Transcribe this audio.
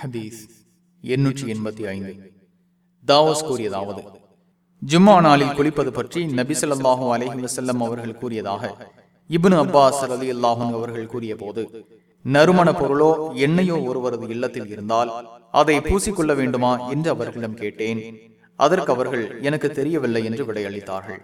ஹதீஸ் எண்ணூற்றி எண்பத்தி ஐந்து. தாவஸ் கூறியதாவது ஜும்மா நாளில் குளிப்பது பற்றி நபி ஸல்லல்லாஹு அலைஹி வஸல்லம் அவர்கள் கூறியதாக இப்னு அப்பாஸ் அலி அல்லாஹூன் அவர்கள் கூறிய போது நறுமண பொருளோ எண்ணெயோ ஒருவரது இல்லத்தில் இருந்தால் அதை பூசிக்கொள்ள வேண்டுமா? என்று அவர்களிடம் கேட்டேன். அதற்கு அவர்கள் எனக்கு தெரியவில்லை என்று விடையளித்தார்கள்